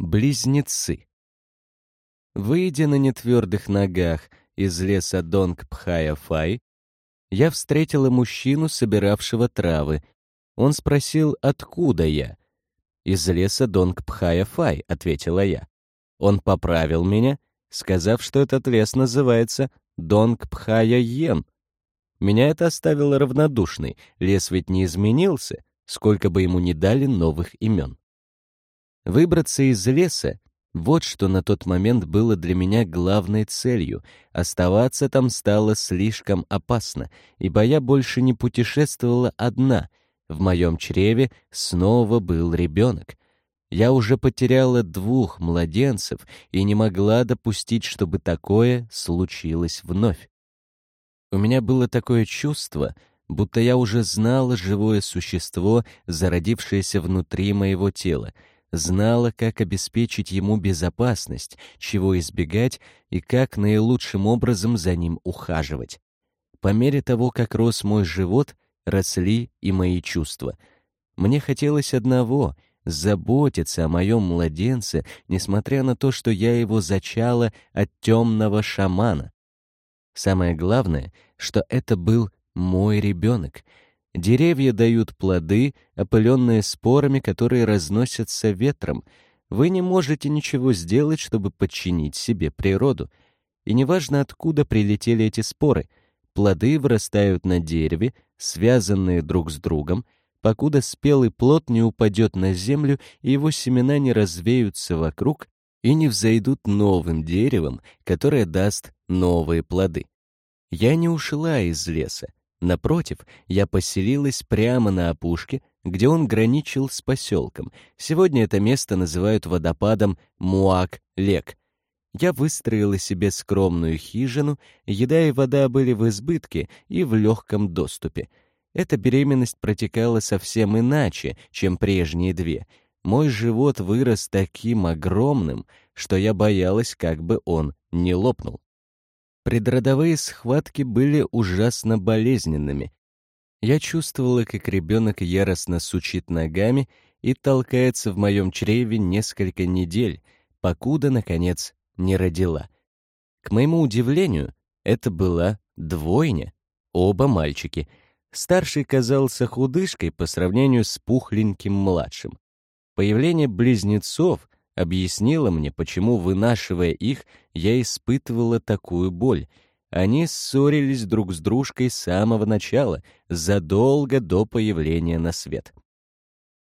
Близнецы. Выйдя на нетвердых ногах из леса Донг-Пхая-Фай, я встретила мужчину, собиравшего травы. Он спросил, откуда я. «Из леса Донг-Пхая-Фай», — ответила я. Он поправил меня, сказав, что этот лес называется Донг-Пхая-Йен. Меня это оставило равнодушной, лес ведь не изменился, сколько бы ему ни дали новых имен. Выбраться из леса — вот что на тот момент было для меня главной целью. Оставаться там стало слишком опасно, ибо я больше не путешествовала одна. В моем чреве снова был ребенок. Я уже потеряла двух младенцев и не могла допустить, чтобы такое случилось вновь. У меня было такое чувство, будто я уже знала живое существо, зародившееся внутри моего тела — знала, как обеспечить ему безопасность, чего избегать и как наилучшим образом за ним ухаживать. По мере того, как рос мой живот, росли и мои чувства. Мне хотелось одного — заботиться о моем младенце, несмотря на то, что я его зачала от темного шамана. Самое главное, что это был мой ребенок — Деревья дают плоды, опыленные спорами, которые разносятся ветром. Вы не можете ничего сделать, чтобы подчинить себе природу. И неважно, откуда прилетели эти споры, плоды вырастают на дереве, связанные друг с другом, покуда спелый плод не упадет на землю и его семена не развеются вокруг и не взойдут новым деревом, которое даст новые плоды. Я не ушла из леса, Напротив, я поселилась прямо на опушке, где он граничил с поселком. Сегодня это место называют водопадом Муак-Лек. Я выстроила себе скромную хижину, еда и вода были в избытке и в легком доступе. Эта беременность протекала совсем иначе, чем прежние две. Мой живот вырос таким огромным, что я боялась, как бы он не лопнул. Предродовые схватки были ужасно болезненными. Я чувствовала, как ребенок яростно сучит ногами и толкается в моем чреве несколько недель, покуда, наконец, не родила. К моему удивлению, это была двойня, оба мальчики. Старший казался худышкой по сравнению с пухленьким младшим. Появление близнецов объяснила мне, почему, вынашивая их, я испытывала такую боль. Они ссорились друг с дружкой с самого начала, задолго до появления на свет.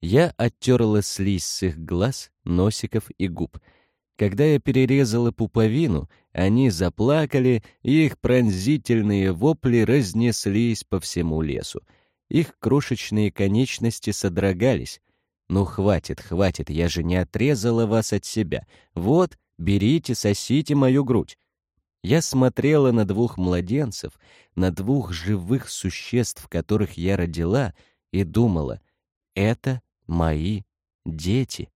Я оттерла слизь с их глаз, носиков и губ. Когда я перерезала пуповину, они заплакали, и их пронзительные вопли разнеслись по всему лесу. Их крошечные конечности содрогались. «Ну, хватит, хватит, я же не отрезала вас от себя. Вот, берите, сосите мою грудь». Я смотрела на двух младенцев, на двух живых существ, которых я родила, и думала, это мои дети.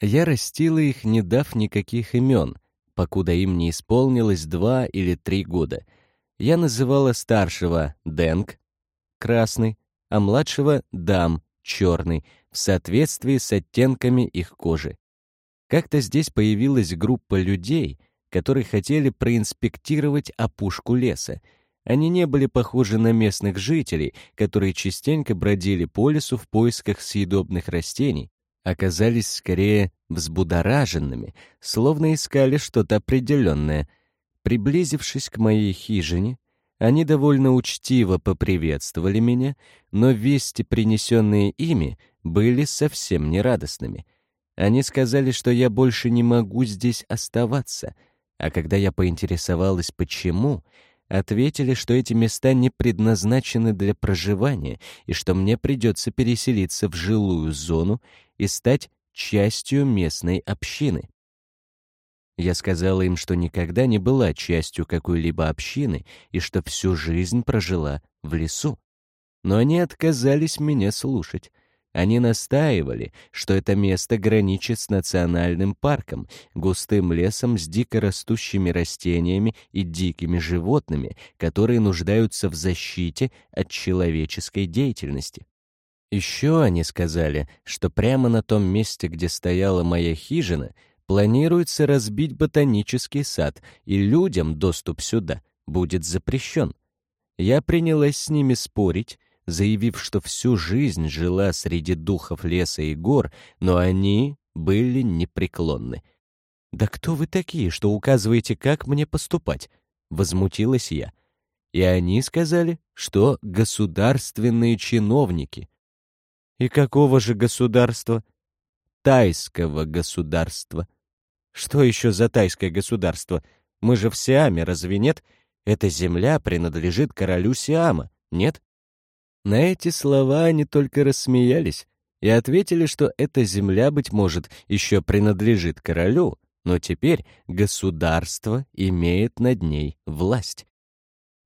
Я растила их, не дав никаких имен, покуда им не исполнилось два или три года. Я называла старшего Дэнг, красный, а младшего Дам, черный, в соответствии с оттенками их кожи. Как-то здесь появилась группа людей, которые хотели проинспектировать опушку леса. Они не были похожи на местных жителей, которые частенько бродили по лесу в поисках съедобных растений, оказались скорее взбудораженными, словно искали что-то определенное. Приблизившись к моей хижине, они довольно учтиво поприветствовали меня, но вести, принесенные ими, были совсем нерадостными. Они сказали, что я больше не могу здесь оставаться, а когда я поинтересовалась, почему, ответили, что эти места не предназначены для проживания и что мне придется переселиться в жилую зону и стать частью местной общины. Я сказала им, что никогда не была частью какой-либо общины и что всю жизнь прожила в лесу. Но они отказались меня слушать. Они настаивали, что это место граничит с национальным парком, густым лесом с дикорастущими растениями и дикими животными, которые нуждаются в защите от человеческой деятельности. Еще они сказали, что прямо на том месте, где стояла моя хижина, планируется разбить ботанический сад, и людям доступ сюда будет запрещен. Я принялась с ними спорить, заявив, что всю жизнь жила среди духов леса и гор, но они были непреклонны. «Да кто вы такие, что указываете, как мне поступать?» — возмутилась я. И они сказали, что государственные чиновники. «И какого же государства?» «Тайского государства». «Что еще за тайское государство? Мы же в Сиаме, разве нет? Эта земля принадлежит королю Сиама, нет?» На эти слова они только рассмеялись и ответили, что эта земля, быть может, еще принадлежит королю, но теперь государство имеет над ней власть.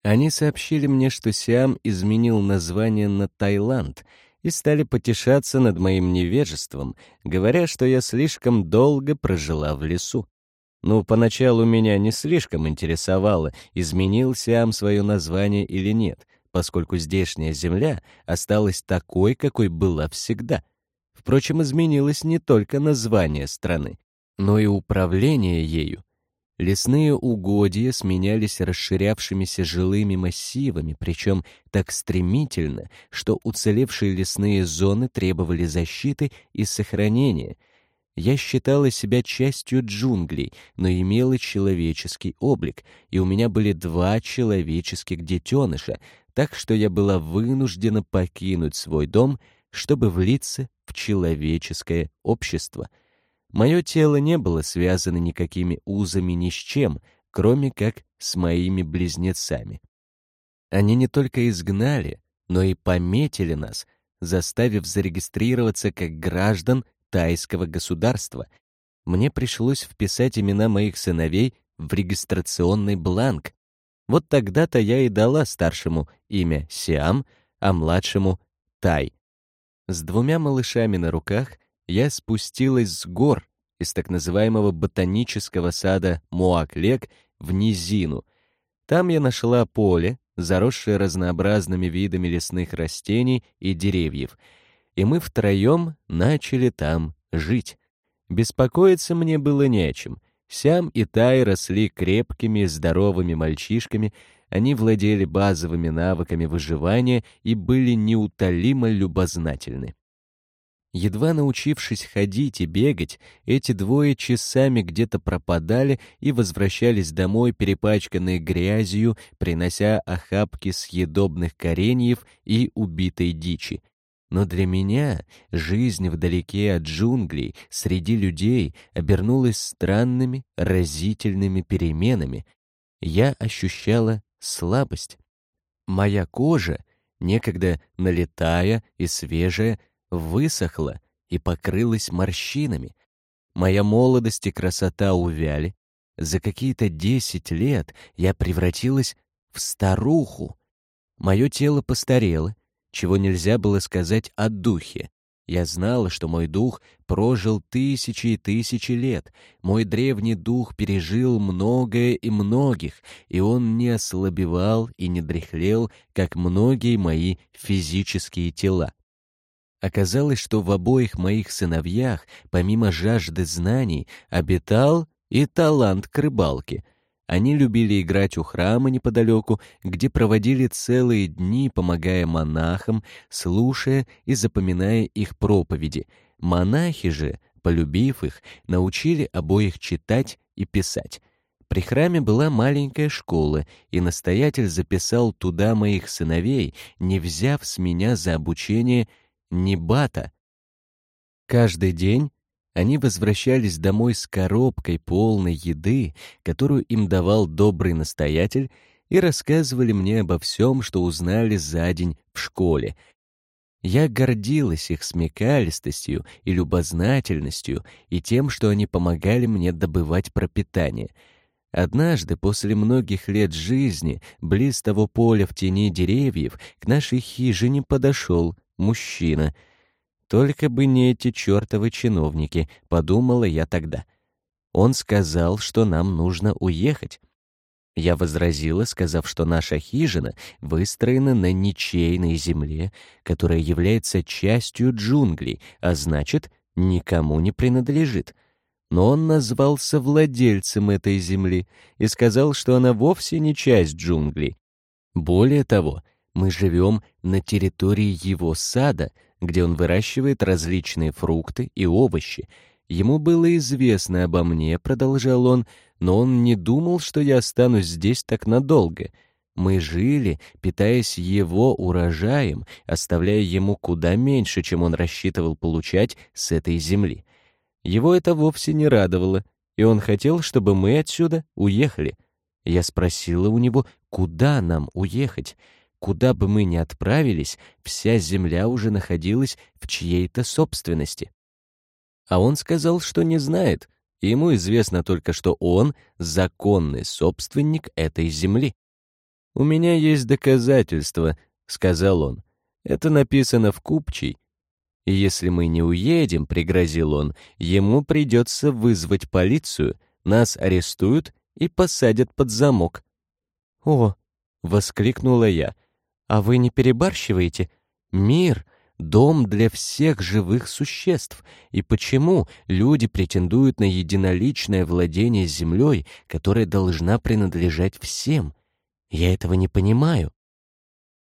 Они сообщили мне, что Сиам изменил название на Таиланд и стали потешаться над моим невежеством, говоря, что я слишком долго прожила в лесу. Ну, поначалу меня не слишком интересовало, изменил Сиам свое название или нет, поскольку здешняя земля осталась такой, какой была всегда. Впрочем, изменилось не только название страны, но и управление ею. Лесные угодья сменялись расширявшимися жилыми массивами, причем так стремительно, что уцелевшие лесные зоны требовали защиты и сохранения. Я считала себя частью джунглей, но имела человеческий облик, и у меня были два человеческих детеныша, так что я была вынуждена покинуть свой дом, чтобы влиться в человеческое общество. Мое тело не было связано никакими узами ни с чем, кроме как с моими близнецами. Они не только изгнали, но и пометили нас, заставив зарегистрироваться как граждан тайского государства. Мне пришлось вписать имена моих сыновей в регистрационный бланк, вот тогда-то я и дала старшему имя Сиам, а младшему — Тай. С двумя малышами на руках я спустилась с гор из так называемого ботанического сада Муаклек в низину. Там я нашла поле, заросшее разнообразными видами лесных растений и деревьев, и мы втроем начали там жить. Беспокоиться мне было не о чем — Сям и Тай росли крепкими, здоровыми мальчишками, они владели базовыми навыками выживания и были неутолимо любознательны. Едва научившись ходить и бегать, эти двое часами где-то пропадали и возвращались домой, перепачканные грязью, принося охапки съедобных кореньев и убитой дичи. Но для меня жизнь вдалеке от джунглей, среди людей, обернулась странными, разительными переменами. Я ощущала слабость. Моя кожа, некогда налетая и свежая, высохла и покрылась морщинами. Моя молодость и красота увяли. За какие-то десять лет я превратилась в старуху. Мое тело постарело, чего нельзя было сказать о духе. Я знала, что мой дух прожил тысячи и тысячи лет. Мой древний дух пережил многое и многих, и он не ослабевал и не дряхлел, как многие мои физические тела. Оказалось, что в обоих моих сыновьях, помимо жажды знаний, обитал и талант к рыбалке — они любили играть у храма неподалеку, где проводили целые дни, помогая монахам, слушая и запоминая их проповеди. Монахи же, полюбив их, научили обоих читать и писать. При храме была маленькая школа, и настоятель записал туда моих сыновей, не взяв с меня за обучение ни бата. Каждый день они возвращались домой с коробкой полной еды, которую им давал добрый настоятель, и рассказывали мне обо всем, что узнали за день в школе. Я гордилась их смекалистостью и любознательностью и тем, что они помогали мне добывать пропитание. Однажды, после многих лет жизни, близ того поля в тени деревьев, к нашей хижине подошел мужчина — только бы не эти чертовы чиновники, подумала я тогда. Он сказал, что нам нужно уехать. Я возразила, сказав, что наша хижина выстроена на ничейной земле, которая является частью джунглей, а значит, никому не принадлежит. Но он назвался владельцем этой земли и сказал, что она вовсе не часть джунглей. Более того, мы живем на территории его сада, где он выращивает различные фрукты и овощи. Ему было известно обо мне, продолжал он, но он не думал, что я останусь здесь так надолго. Мы жили, питаясь его урожаем, оставляя ему куда меньше, чем он рассчитывал получать с этой земли. Его это вовсе не радовало, и он хотел, чтобы мы отсюда уехали. Я спросила у него, куда нам уехать. Куда бы мы ни отправились, вся земля уже находилась в чьей-то собственности. А он сказал, что не знает, ему известно только, что он законный собственник этой земли. «У меня есть доказательства», — сказал он. «Это написано в Купчей. И если мы не уедем, — пригрозил он, — ему придется вызвать полицию, нас арестуют и посадят под замок». «О!» — воскликнула я. «А вы не перебарщиваете? Мир дом для всех живых существ, и почему люди претендуют на единоличное владение землей, которая должна принадлежать всем? Я этого не понимаю.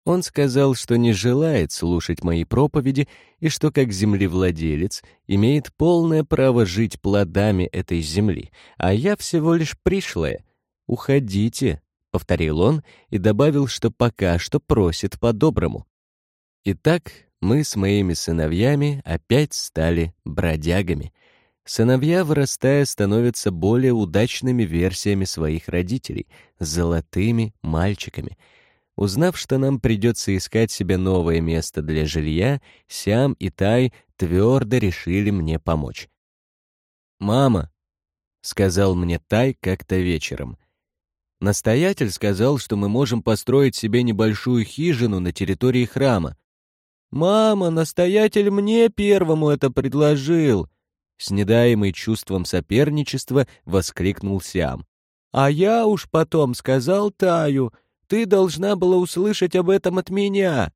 Он сказал, что не желает слушать мои проповеди и что как землевладелец имеет полное право жить плодами этой земли, а я всего лишь пришлая. «Уходите», — повторил он и добавил, что пока что просит по-доброму. Итак, мы с моими сыновьями опять стали бродягами. Сыновья, вырастая, становятся более удачными версиями своих родителей, золотыми мальчиками. Узнав, что нам придется искать себе новое место для жилья, Сям и Тай твердо решили мне помочь. «Мама», — сказал мне Тай как-то вечером, — Настоятель сказал, что мы можем построить себе небольшую хижину на территории храма. «Мама, настоятель мне первому это предложил!» С недаемой чувством соперничества воскликнул Сиам. «А я уж потом сказал Таю, ты должна была услышать об этом от меня».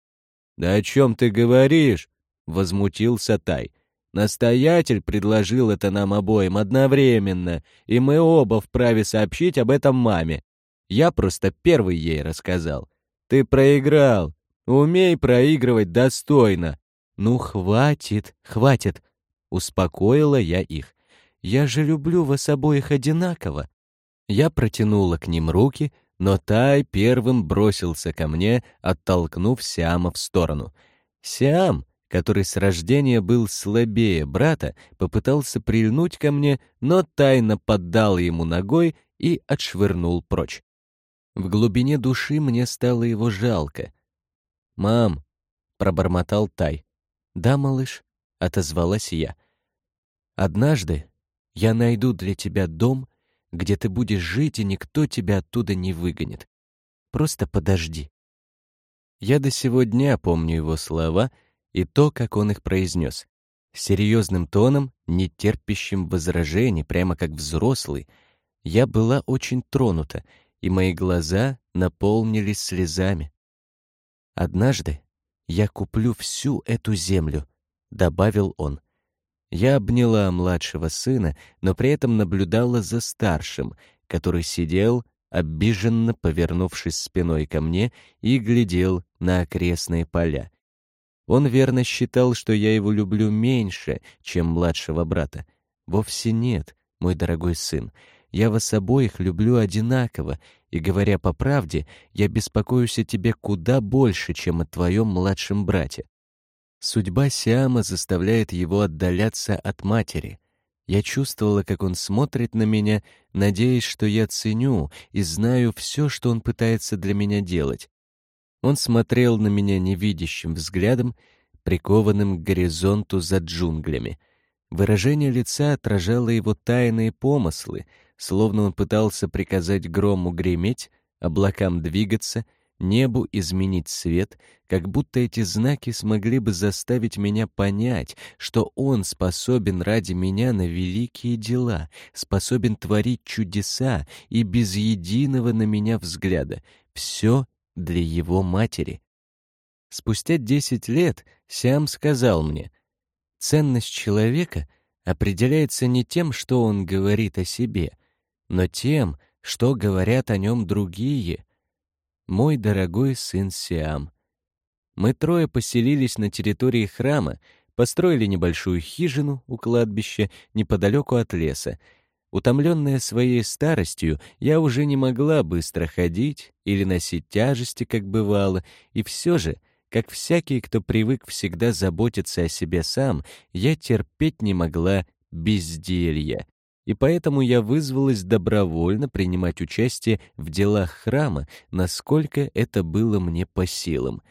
«Да о чем ты говоришь?» — возмутился Тай. «Настоятель предложил это нам обоим одновременно, и мы оба вправе сообщить об этом маме. Я просто первый ей рассказал. Ты проиграл, Умей проигрывать достойно. Ну, хватит, хватит. Успокоила я их. Я же люблю вас обоих одинаково. Я протянула к ним руки, но Тай первым бросился ко мне, оттолкнув Сиама в сторону. Сиам, который с рождения был слабее брата, попытался прильнуть ко мне, но тайно поддал ему ногой и отшвырнул прочь. В глубине души мне стало его жалко. «Мам!» — пробормотал Тай. «Да, малыш», — отозвалась я. «Однажды я найду для тебя дом, где ты будешь жить, и никто тебя оттуда не выгонит. Просто подожди». Я до сего дня помню его слова и то, как он их произнес. Серьезным тоном, не терпящим возражений, прямо как взрослый, я была очень тронута, и мои глаза наполнились слезами. «Однажды я куплю всю эту землю», — добавил он. Я обняла младшего сына, но при этом наблюдала за старшим, который сидел, обиженно повернувшись спиной ко мне, и глядел на окрестные поля. Он верно считал, что я его люблю меньше, чем младшего брата. Вовсе нет, мой дорогой сын. Я вас обоих люблю одинаково, и, говоря по правде, я беспокоюсь о тебе куда больше, чем о твоем младшем брате. Судьба Сиама заставляет его отдаляться от матери. Я чувствовала, как он смотрит на меня, надеясь, что я ценю и знаю все, что он пытается для меня делать. Он смотрел на меня невидящим взглядом, прикованным к горизонту за джунглями. Выражение лица отражало его тайные помыслы — словно он пытался приказать грому греметь, облакам двигаться, небу изменить свет, как будто эти знаки смогли бы заставить меня понять, что он способен ради меня на великие дела, способен творить чудеса и без единого на меня взгляда. Все для его матери. Спустя десять лет Сиам сказал мне, «Ценность человека определяется не тем, что он говорит о себе, но тем, что говорят о нем другие. Мой дорогой сын Сиам». Мы трое поселились на территории храма, построили небольшую хижину у кладбища неподалеку от леса. Утомленная своей старостью, я уже не могла быстро ходить или носить тяжести, как бывало, и все же — как всякий, кто привык всегда заботиться о себе сам, я терпеть не могла безделья. И поэтому я вызвалась добровольно принимать участие в делах храма, насколько это было мне по силам.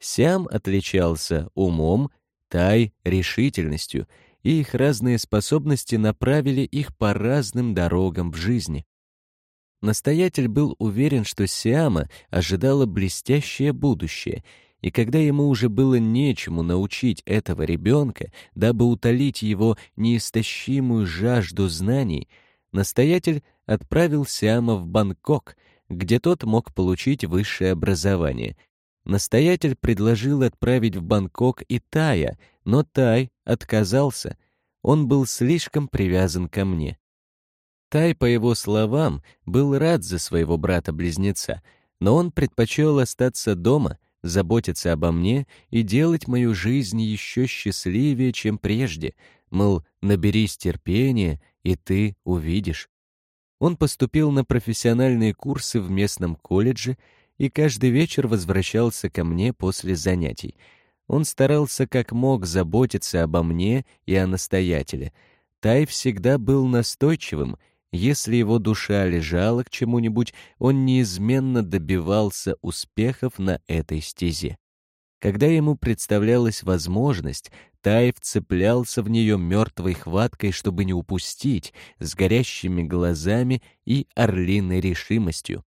Сям отличался умом, Тай — решительностью, и их разные способности направили их по разным дорогам в жизни. Настоятель был уверен, что Сиама ожидало блестящее будущее — и когда ему уже было нечему научить этого ребенка, дабы утолить его неистощимую жажду знаний, настоятель отправил Сиама в Бангкок, где тот мог получить высшее образование. Настоятель предложил отправить в Бангкок и Тая, но Тай отказался. Он был слишком привязан ко мне. Тай, по его словам, был рад за своего брата-близнеца, но он предпочел остаться дома — заботиться обо мне и делать мою жизнь еще счастливее, чем прежде, мол, наберись терпения, и ты увидишь. Он поступил на профессиональные курсы в местном колледже и каждый вечер возвращался ко мне после занятий. Он старался как мог заботиться обо мне и о настоятеле. Тай всегда был настойчивым — если его душа лежала к чему-нибудь, он неизменно добивался успехов на этой стезе. Когда ему представлялась возможность, Тай вцеплялся в нее мертвой хваткой, чтобы не упустить, с горящими глазами и орлиной решимостью.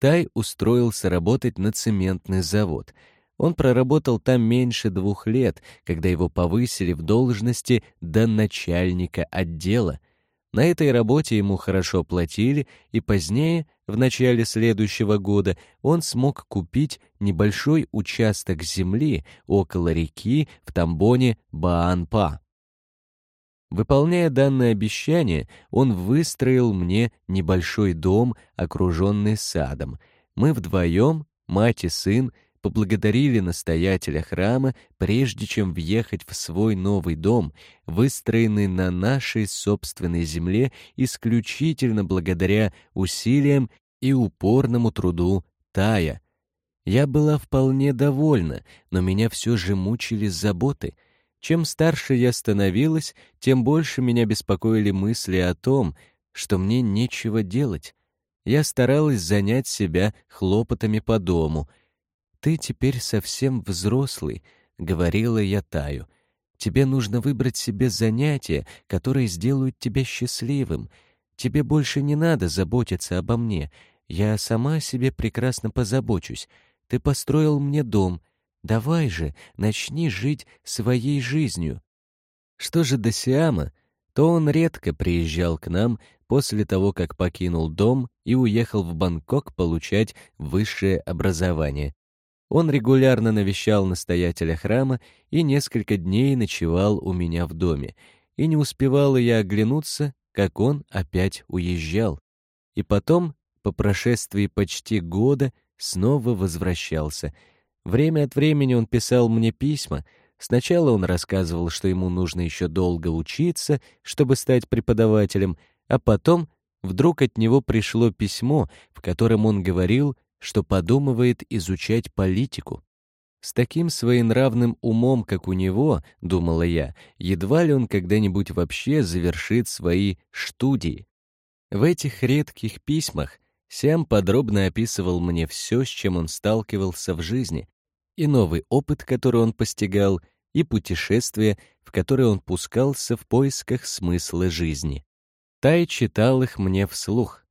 Тай устроился работать на цементный завод. Он проработал там меньше двух лет, когда его повысили в должности до начальника отдела — на этой работе ему хорошо платили, и позднее, в начале следующего года, он смог купить небольшой участок земли около реки в тамбоне Баанпа. Выполняя данное обещание, он выстроил мне небольшой дом, окруженный садом. Мы вдвоем, мать и сын, поблагодарили настоятеля храма, прежде чем въехать в свой новый дом, выстроенный на нашей собственной земле исключительно благодаря усилиям и упорному труду Тая. Я была вполне довольна, но меня все же мучили заботы. Чем старше я становилась, тем больше меня беспокоили мысли о том, что мне нечего делать. Я старалась занять себя хлопотами по дому — «Ты теперь совсем взрослый», — говорила я Таю. «Тебе нужно выбрать себе занятия, которые сделают тебя счастливым. Тебе больше не надо заботиться обо мне. Я сама о себе прекрасно позабочусь. Ты построил мне дом. Давай же, начни жить своей жизнью». Что же до Сиама, то он редко приезжал к нам после того, как покинул дом и уехал в Бангкок получать высшее образование. Он регулярно навещал настоятеля храма и несколько дней ночевал у меня в доме, и не успевала я оглянуться, как он опять уезжал. И потом, по прошествии почти года, снова возвращался. Время от времени он писал мне письма. Сначала он рассказывал, что ему нужно еще долго учиться, чтобы стать преподавателем, а потом вдруг от него пришло письмо, в котором он говорил, что подумывает изучать политику. С таким своенравным умом, как у него, думала я, едва ли он когда-нибудь вообще завершит свои студии. В этих редких письмах Сям подробно описывал мне все, с чем он сталкивался в жизни, и новый опыт, который он постигал, и путешествия, в которые он пускался в поисках смысла жизни. Тай читал их мне вслух.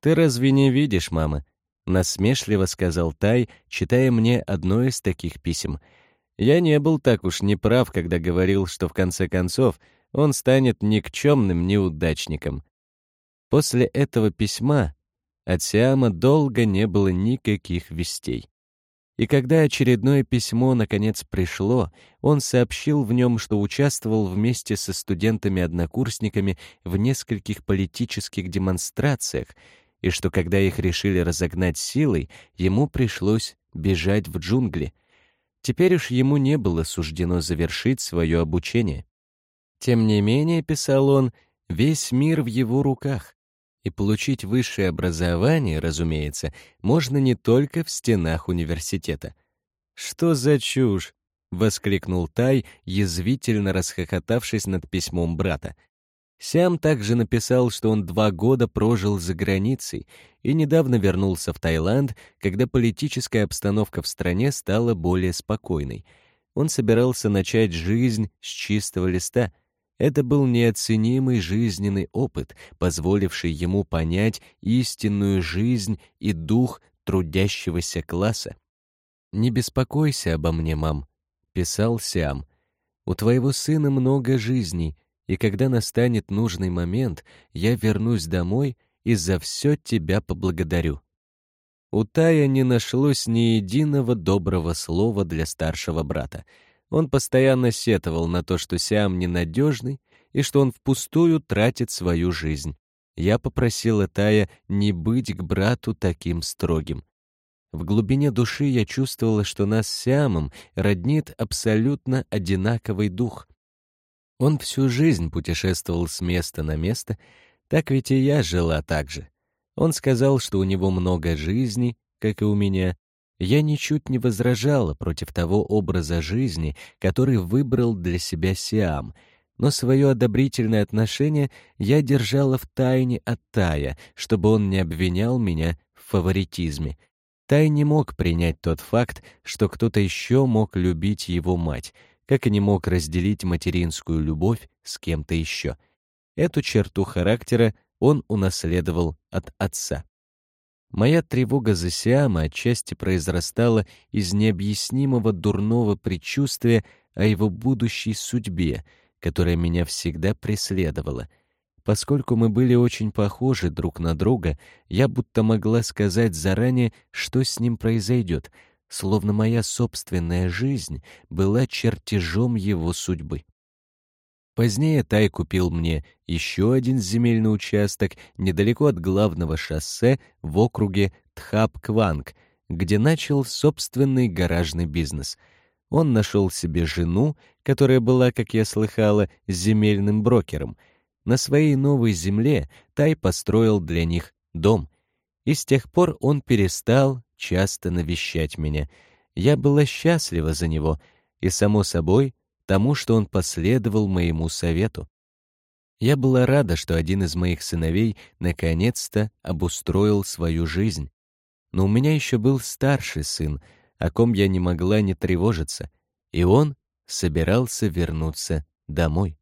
«Ты разве не видишь, мама? Насмешливо сказал Тай, читая мне одно из таких писем. Я не был так уж неправ, когда говорил, что в конце концов он станет никчемным неудачником. После этого письма от Сиама долго не было никаких вестей. И когда очередное письмо наконец пришло, он сообщил в нем, что участвовал вместе со студентами-однокурсниками в нескольких политических демонстрациях, и что когда их решили разогнать силой, ему пришлось бежать в джунгли. Теперь уж ему не было суждено завершить свое обучение. Тем не менее, писал он, весь мир в его руках, и получить высшее образование, разумеется, можно не только в стенах университета. «Что за чушь?» — воскликнул Тай, язвительно расхохотавшись над письмом брата. Сям также написал, что он два года прожил за границей и недавно вернулся в Таиланд, когда политическая обстановка в стране стала более спокойной. Он собирался начать жизнь с чистого листа — это был неоценимый жизненный опыт, позволивший ему понять истинную жизнь и дух трудящегося класса. «Не беспокойся обо мне, мам», — писал Сиам. «У твоего сына много жизней, и когда настанет нужный момент, я вернусь домой и за все тебя поблагодарю». У Тая не нашлось ни единого доброго слова для старшего брата — он постоянно сетовал на то, что Сиам ненадежный и что он впустую тратит свою жизнь. Я попросила Тая не быть к брату таким строгим. В глубине души я чувствовала, что нас с Сиамом роднит абсолютно одинаковый дух. Он всю жизнь путешествовал с места на место, так ведь и я жила так же. Он сказал, что у него много жизни, как и у меня, я ничуть не возражала против того образа жизни, который выбрал для себя Сиам, но свое одобрительное отношение я держала в тайне от Тая, чтобы он не обвинял меня в фаворитизме. Тай не мог принять тот факт, что кто-то еще мог любить его мать, как и не мог разделить материнскую любовь с кем-то еще. Эту черту характера он унаследовал от отца. Моя тревога за Сиама отчасти произрастала из необъяснимого дурного предчувствия о его будущей судьбе, которая меня всегда преследовала. Поскольку мы были очень похожи друг на друга, я будто могла сказать заранее, что с ним произойдет, словно моя собственная жизнь была чертежом его судьбы. Позднее Тай купил мне еще один земельный участок недалеко от главного шоссе в округе Тхап-Кванг, где начал собственный гаражный бизнес. Он нашел себе жену, которая была, как я слыхала, земельным брокером. На своей новой земле Тай построил для них дом. И с тех пор он перестал часто навещать меня. Я была счастлива за него, и, само собой, тому, что он последовал моему совету. Я была рада, что один из моих сыновей наконец-то обустроил свою жизнь. Но у меня еще был старший сын, о ком я не могла не тревожиться, и он собирался вернуться домой.